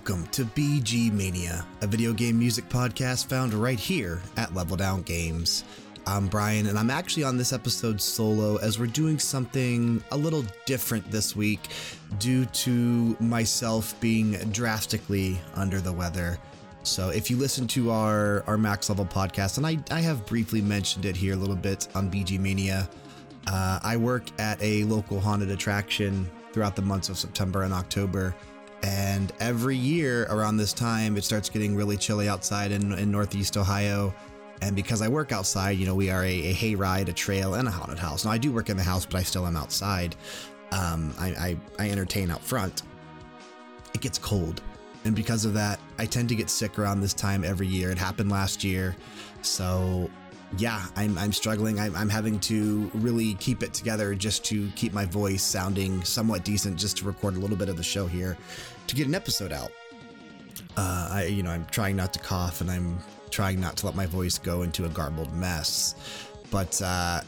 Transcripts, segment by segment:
Welcome to BG Mania, a video game music podcast found right here at Level Down Games. I'm Brian, and I'm actually on this episode solo as we're doing something a little different this week due to myself being drastically under the weather. So, if you listen to our, our max level podcast, and I, I have briefly mentioned it here a little bit on BG Mania, uh, I work at a local haunted attraction throughout the months of September and October. And every year around this time, it starts getting really chilly outside in, in Northeast Ohio. And because I work outside, you know, we are a, a hayride, a trail, and a haunted house. Now, I do work in the house, but I still am outside. Um, I, I, I entertain out front. It gets cold. And because of that, I tend to get sick around this time every year. It happened last year. So yeah, I'm, I'm struggling. I'm, I'm having to really keep it together just to keep my voice sounding somewhat decent, just to record a little bit of the show here to get an episode out. Uh, I, you know, I'm trying not to cough and I'm trying not to let my voice go into a garbled mess. But uh,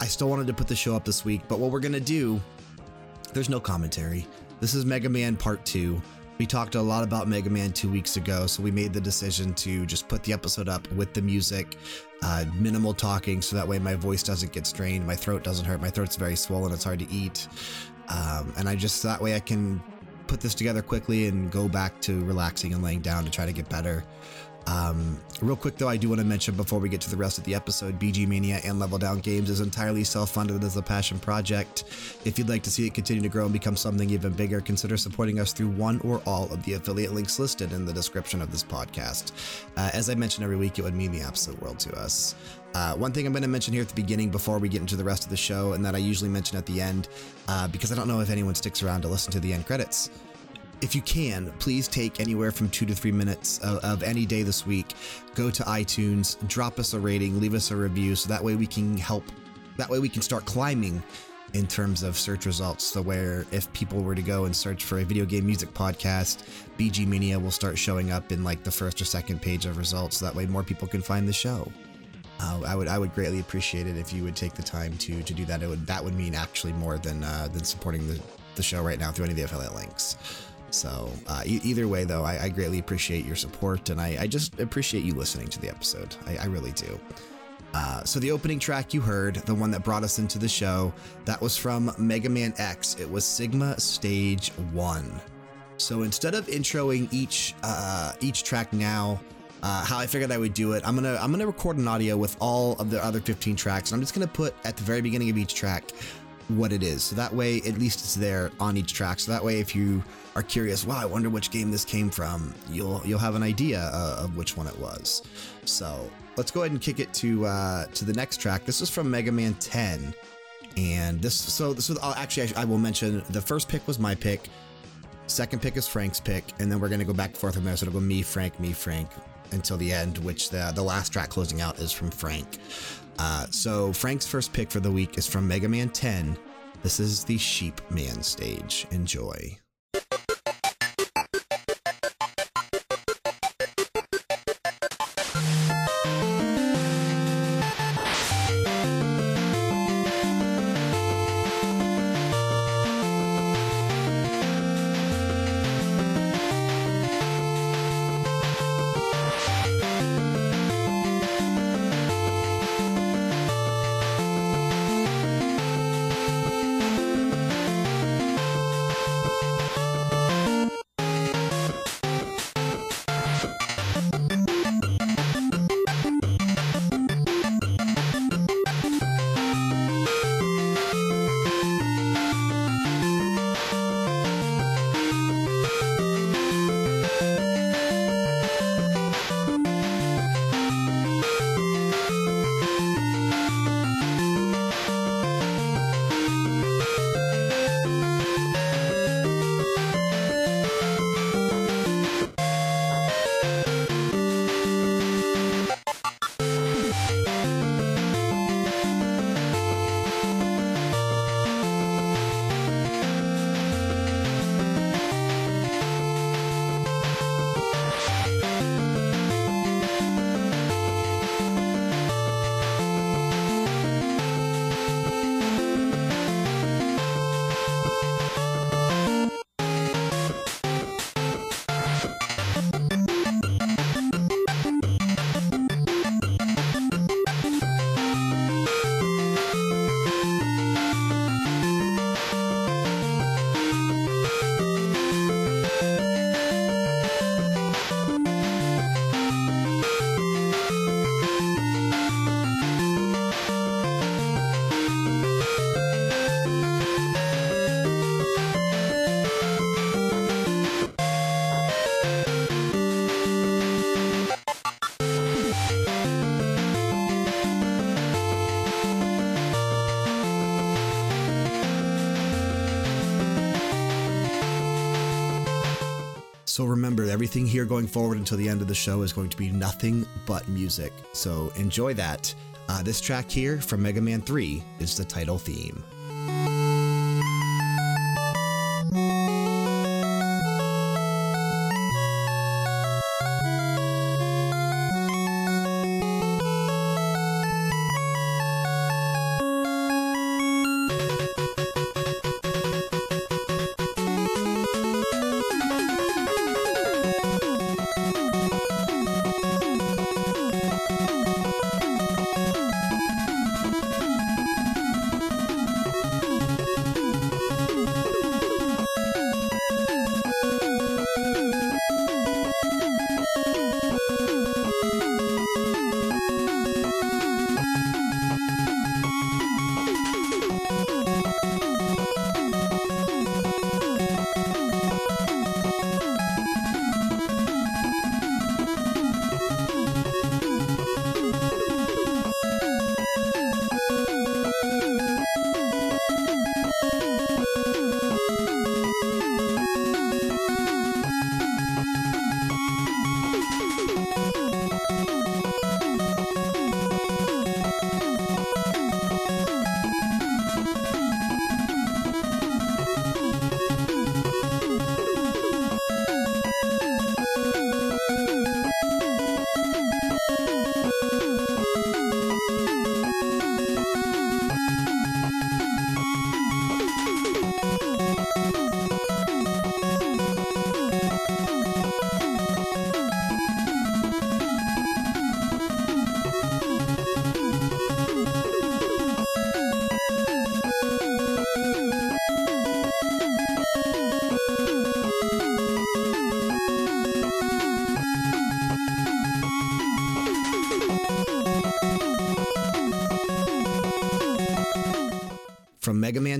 I still wanted to put the show up this week. But what we're going to do, there's no commentary. This is Mega Man Part 2. We talked a lot about Mega Man two weeks ago, so we made the decision to just put the episode up with the music, uh, minimal talking, so that way my voice doesn't get strained, my throat doesn't hurt, my throat's very swollen, it's hard to eat. Um, and I just, that way I can put this together quickly and go back to relaxing and laying down to try to get better. Um, real quick, though, I do want to mention before we get to the rest of the episode BG Mania and Level Down Games is entirely self funded as a passion project. If you'd like to see it continue to grow and become something even bigger, consider supporting us through one or all of the affiliate links listed in the description of this podcast. Uh, as I mention every week, it would mean the absolute world to us. Uh, one thing I'm going to mention here at the beginning before we get into the rest of the show, and that I usually mention at the end, uh, because I don't know if anyone sticks around to listen to the end credits if you can, please take anywhere from two to three minutes of, of, any day this week. Go to iTunes, drop us a rating, leave us a review, so that way we can help. That way we can start climbing in terms of search results. So, where if people were to go and search for a video game music podcast, BG Mania will start showing up in like the first or second page of results. So that way more people can find the show. Uh, I would I would greatly appreciate it if you would take the time to to do that. It would that would mean actually more than uh, than supporting the the show right now through any of the affiliate links. So, uh, either way, though, I, I, greatly appreciate your support and I, I just appreciate you listening to the episode. I, I really do. Uh, so, the opening track you heard, the one that brought us into the show, that was from Mega Man X. It was Sigma Stage 1. So, instead of introing each, uh, each track now, uh, how I figured I would do it. I'm gonna I'm gonna record an audio with all of the other 15 tracks, and I'm just gonna put at the very beginning of each track what it is. So that way, at least it's there on each track. So that way, if you are curious, wow, I wonder which game this came from, you'll you'll have an idea uh, of which one it was. So let's go ahead and kick it to uh, to the next track. This is from Mega Man 10, and this so this was uh, actually I, I will mention the first pick was my pick. Second pick is Frank's pick, and then we're going to go back and forth from there. So it'll go me, Frank, me, Frank until the end, which the, the last track closing out is from Frank. Uh, so Frank's first pick for the week is from Mega Man 10. This is the Sheep Man stage. Enjoy. So remember, everything here going forward until the end of the show is going to be nothing but music. So enjoy that. Uh, this track here from Mega Man 3 is the title theme.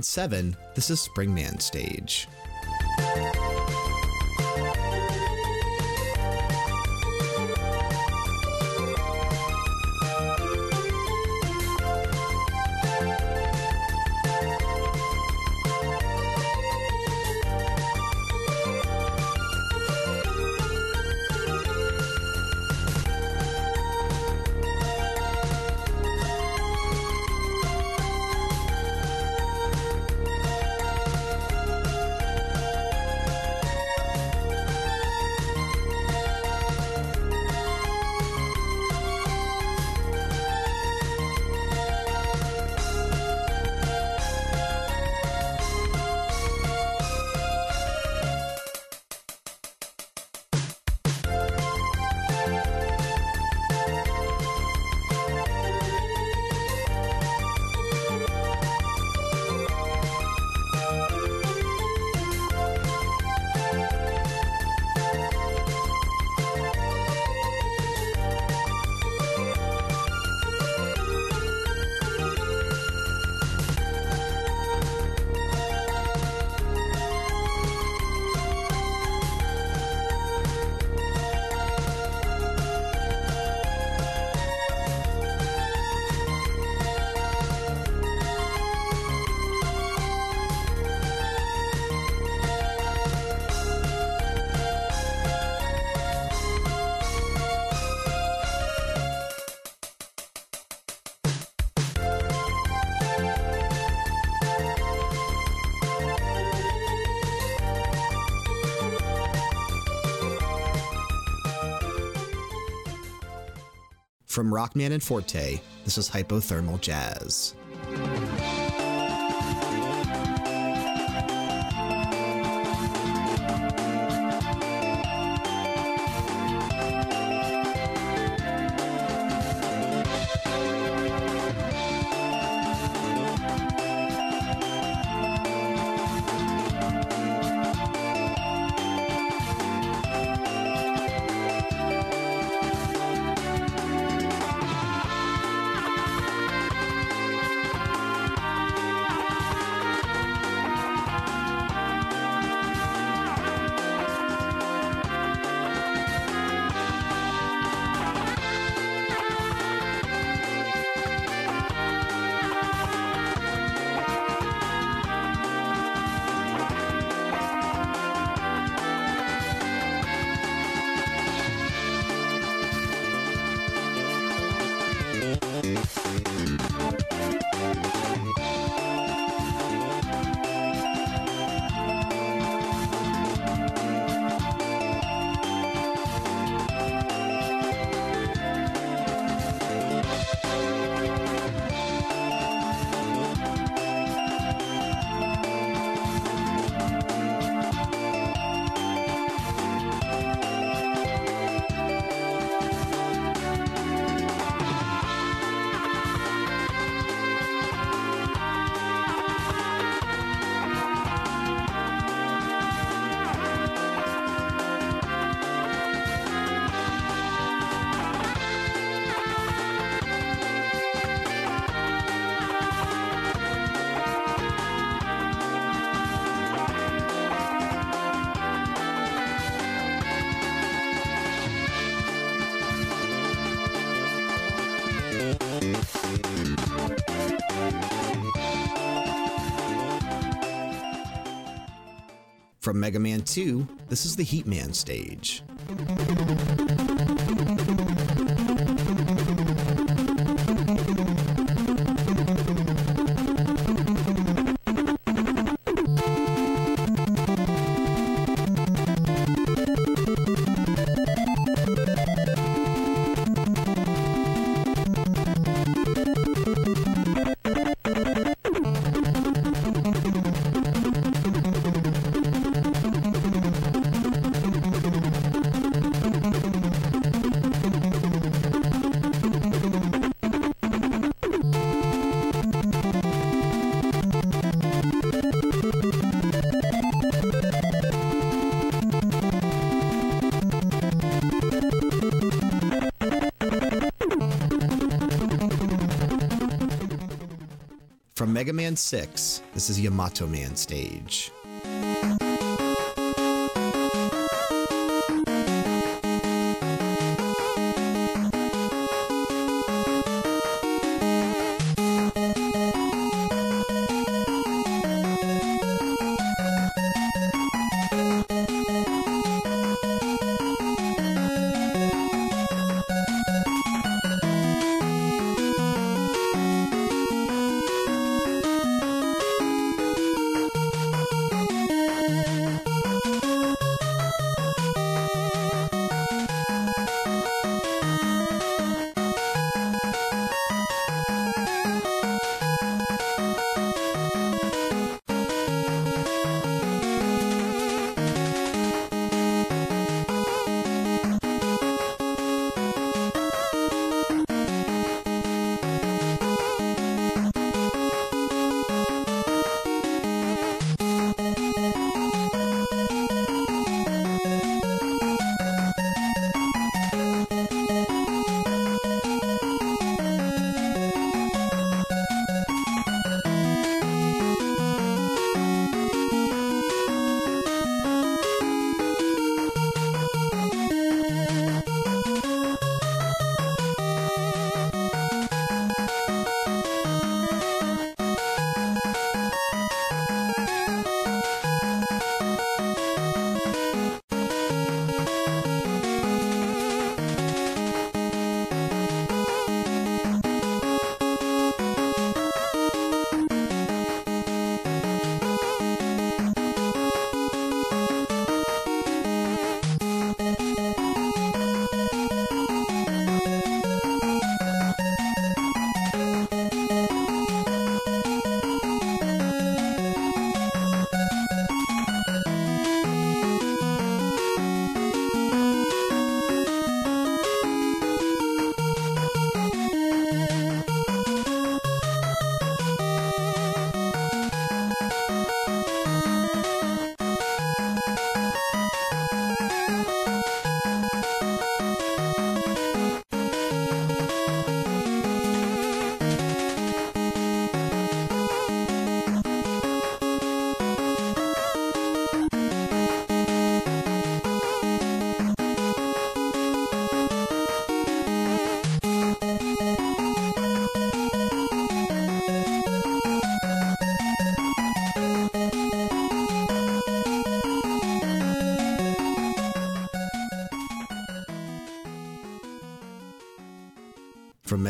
Man 7, this is Springman Stage. From Rockman and Forte, this is Hypothermal Jazz. From Mega Man 2, this is the Heatman stage. 6, this is Yamato Man stage.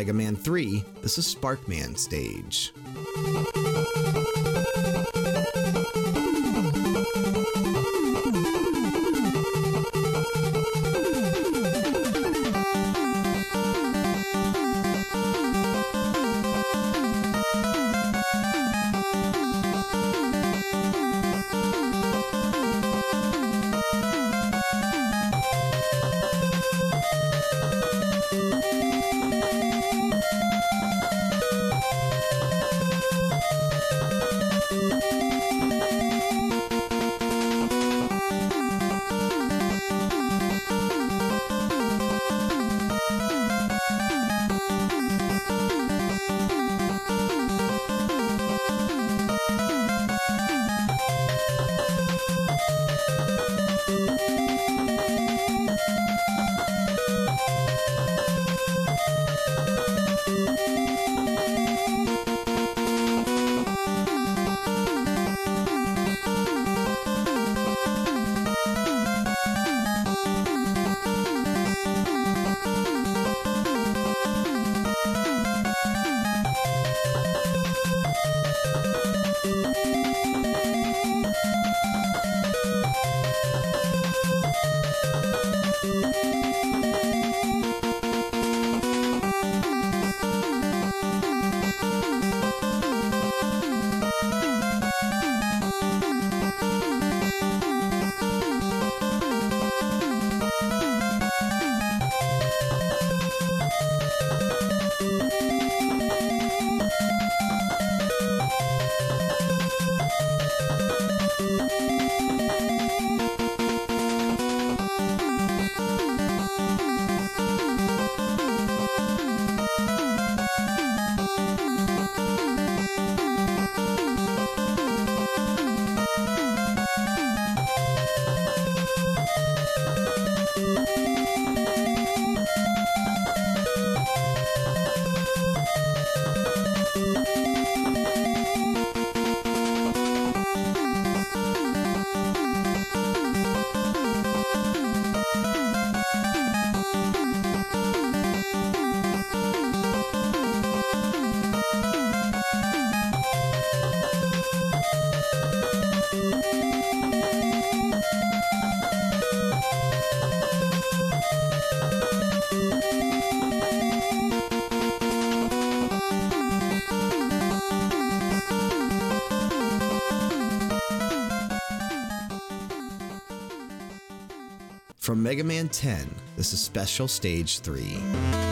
Mega Man 3, this is Sparkman stage. Mega Man 10, this is Special Stage 3.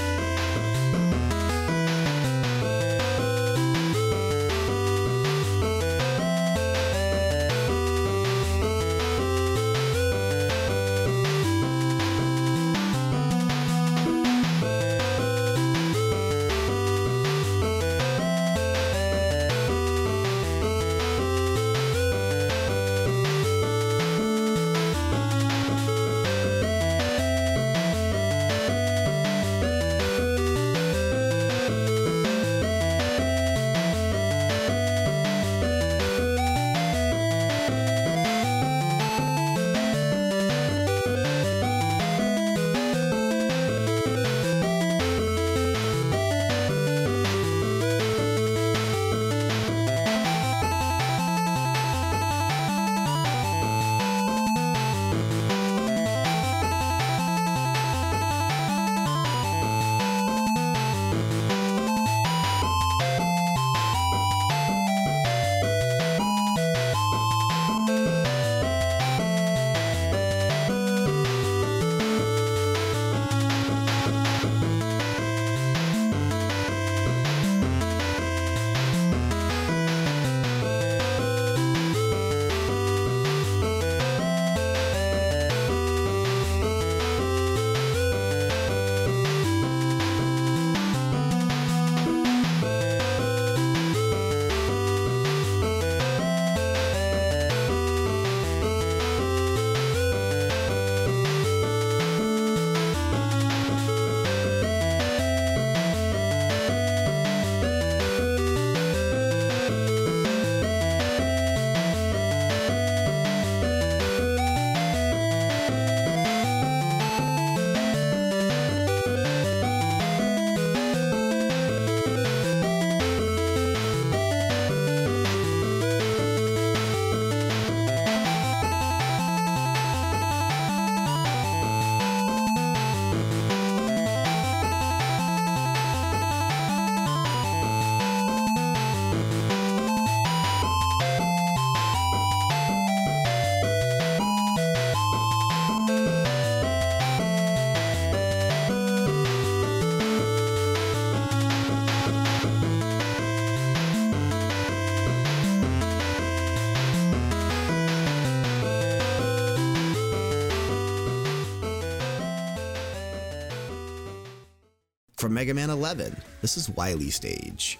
From Mega Man 11, this is Wily Stage.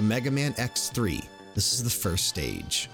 From Mega Man X3, this is the first stage.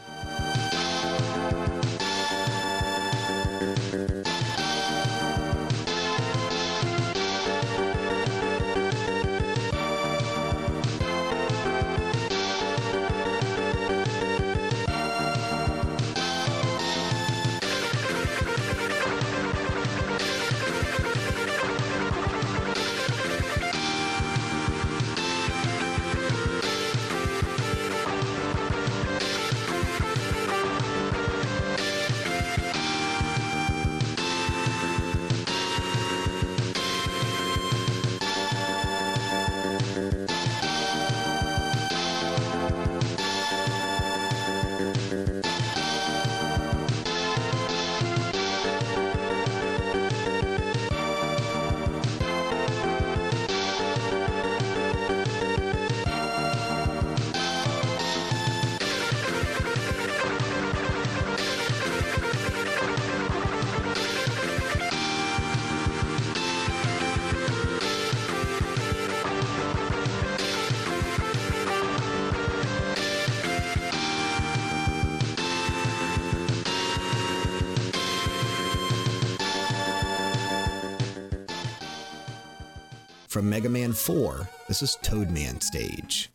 From Mega Man 4, this is Toadman stage.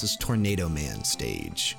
This is Tornado Man stage.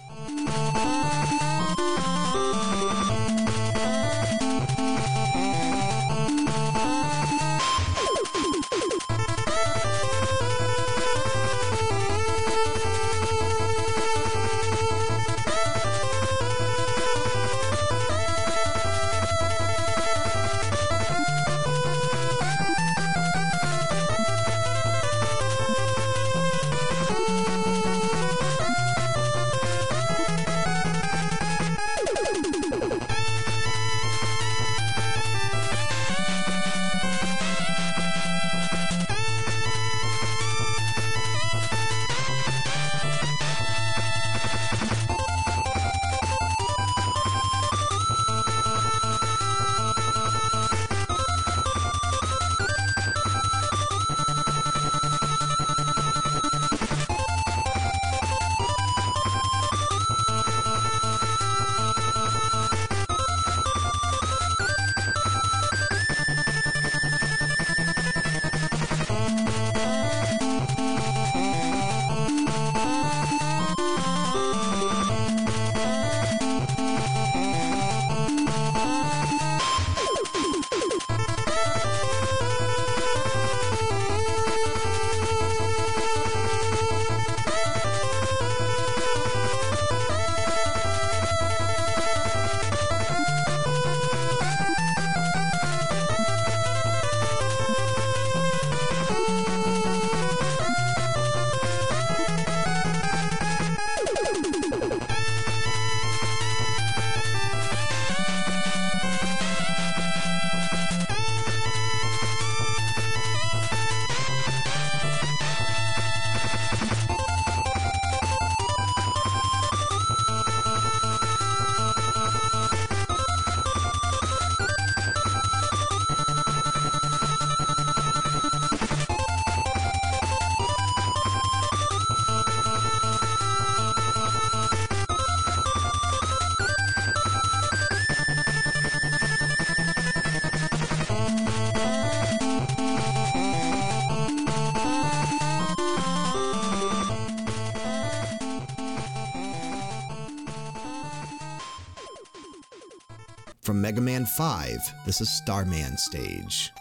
5, this is Starman Stage.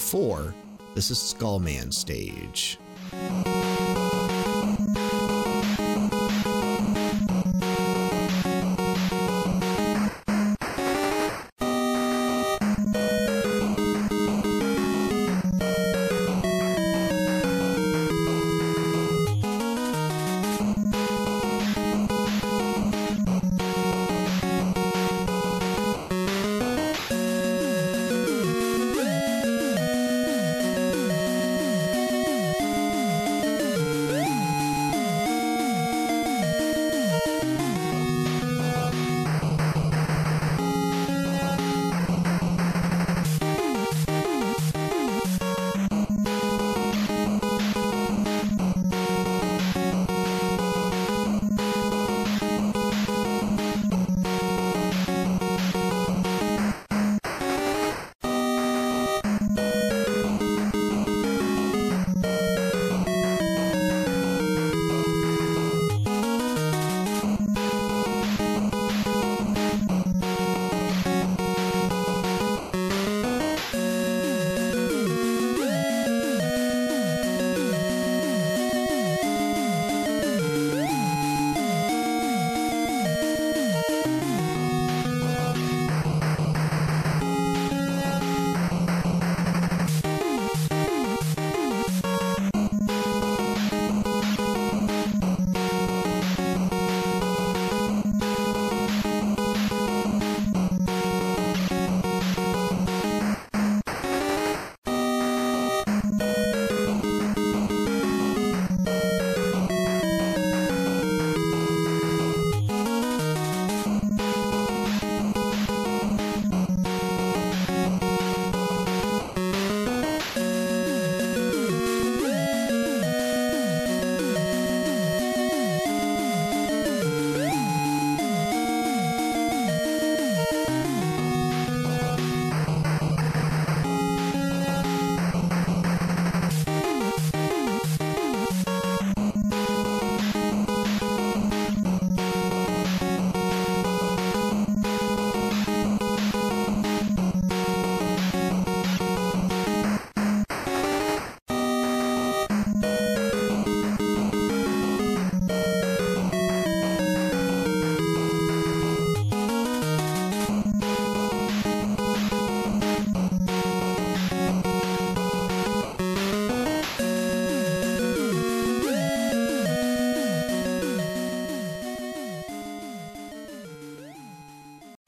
4, this is Skullman Stage.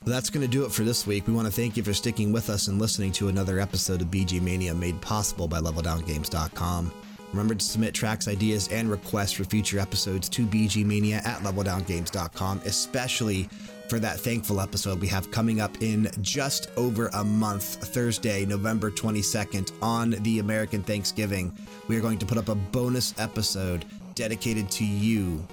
That's going to do it for this week. We want to thank you for sticking with us and listening to another episode of BG Mania made possible by LevelDownGames.com. Remember to submit tracks, ideas, and requests for future episodes to bgmania at leveldowngames.com, especially for that thankful episode we have coming up in just over a month, Thursday, November 22nd, on the American Thanksgiving. We are going to put up a bonus episode dedicated to you,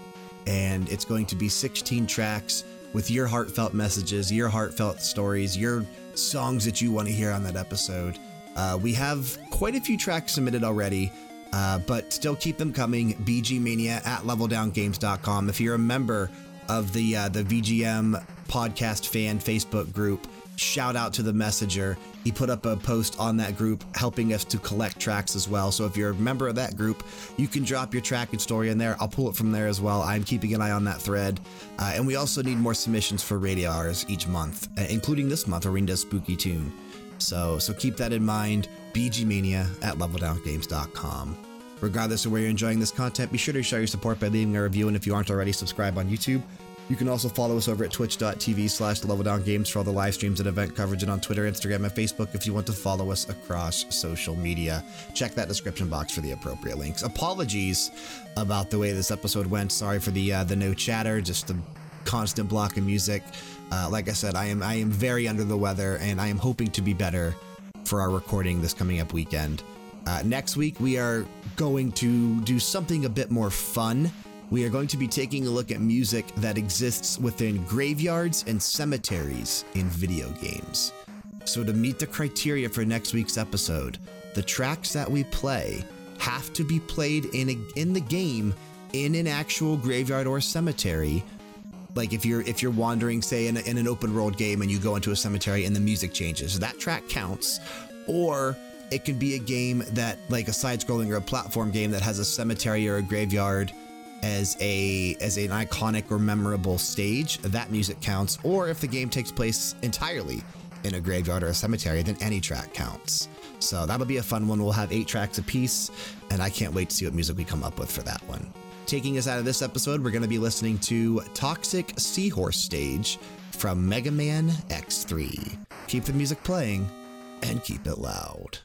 and it's going to be 16 tracks with your heartfelt messages, your heartfelt stories, your songs that you want to hear on that episode. Uh, we have quite a few tracks submitted already. Uh, but still keep them coming. BGMania at leveldowngames.com. If you're a member of the, uh, the VGM podcast fan Facebook group, shout out to the messenger. He put up a post on that group helping us to collect tracks as well. So if you're a member of that group, you can drop your track and story in there. I'll pull it from there as well. I'm keeping an eye on that thread. Uh, and we also need more submissions for radio hours each month, uh, including this month where spooky tune. So, so keep that in mind. BGMania at leveldowngames.com. Regardless of where you're enjoying this content, be sure to show your support by leaving a review. And if you aren't already, subscribe on YouTube. You can also follow us over at twitch.tv slash leveldowngames for all the live streams and event coverage, and on Twitter, Instagram, and Facebook if you want to follow us across social media. Check that description box for the appropriate links. Apologies about the way this episode went. Sorry for the uh, the no chatter, just the constant block of music. Uh, like I said, I am I am very under the weather, and I am hoping to be better for our recording this coming up weekend. Uh, next week, we are going to do something a bit more fun. We are going to be taking a look at music that exists within graveyards and cemeteries in video games. So, to meet the criteria for next week's episode, the tracks that we play have to be played in, a, in the game in an actual graveyard or cemetery. Like if you're if you're wandering, say in, a, in an open world game, and you go into a cemetery and the music changes, that track counts. Or it can be a game that, like a side scrolling or a platform game that has a cemetery or a graveyard as a as an iconic or memorable stage, that music counts. Or if the game takes place entirely in a graveyard or a cemetery, then any track counts. So that'll be a fun one. We'll have eight tracks apiece, and I can't wait to see what music we come up with for that one. Taking us out of this episode, we're going to be listening to Toxic Seahorse Stage from Mega Man X3. Keep the music playing and keep it loud.